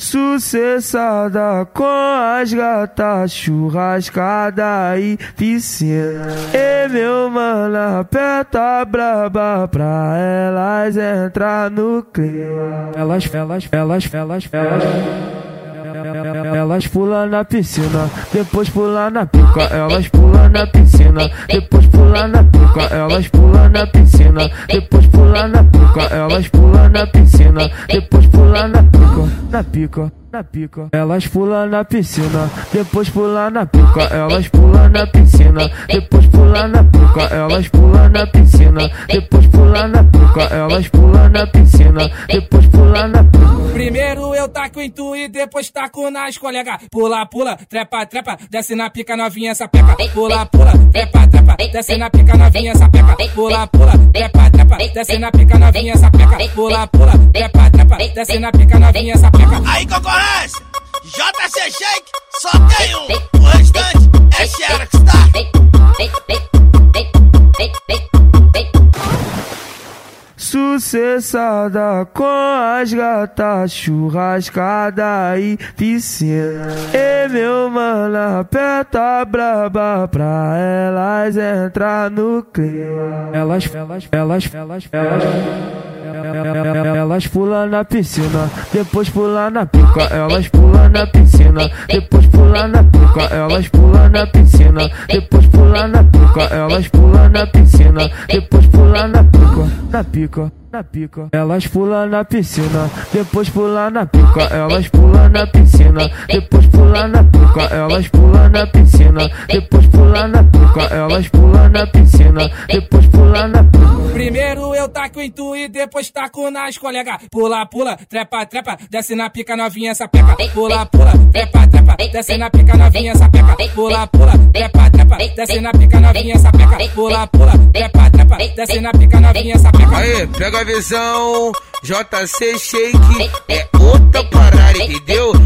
Sucessada com as gatas, churrascada e piscina. E meu mano, aperta braba pra elas entrar no clima. Elas, elas, elas, elas, elas. Elas pulam na piscina, depois pulam na pica. Elas pulam na piscina, depois pulam na pica. Elas pulam na piscina, depois pulam na pica. Elas pulam na piscina, depois pulam na pica, na pica na pica. Elas pulam na piscina, depois pulam na pica. Elas pulam na piscina, depois pulam na pica. Elas pulam na piscina, depois pulam na pica. Elas pulam na piscina, depois pulam na pica. Primeiro eu taco em tu e depois taco nas colega. Pula, pula, trepa, trepa, desce na pica novinha essa peca. Pula, pula, trepa, trepa, desce na pica novinha essa peca. Pula, pula, trepa, trepa, desce na pica novinha essa peca. Pula, pula, trepa, trepa, desce na pica novinha essa peca. Aí concorrência, JC Shake, só tem um. O restante é Xerox, Sucessada com as gatas, churrascada e piscina. E meu mano, aperta braba pra elas entrar no clima. Elas, elas, elas, elas, elas. Elas pulam na piscina, depois pulam na pica. Elas pulam na piscina, depois pulam na pica. Elas pulam na piscina, depois pulam na pica. Elas pulam na piscina, depois pulam na pica, na pica na pica. Elas pulam na piscina, depois pulam na pica. Elas pulam na piscina, depois pulam na pica. Elas pulam na piscina, depois pulam na pica. Elas pulam na piscina, depois pulam na pica. Primeiro eu taco em tu e depois taco nas colega. Pula, pula, trepa, trepa, desce na pica novinha essa peca. Pula, pula, trepa, trepa, desce na pica novinha essa peca. Pula, pula, trepa, trepa, desce na pica novinha essa peca. Pula, pula, trepa, trepa, desce na pica novinha essa peca. Pega a visão, JC Shake é o